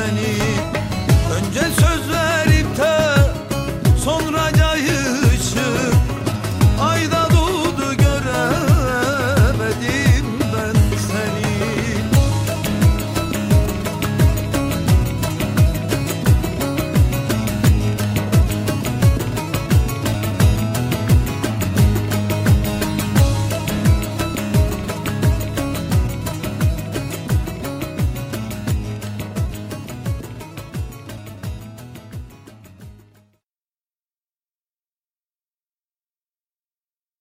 seni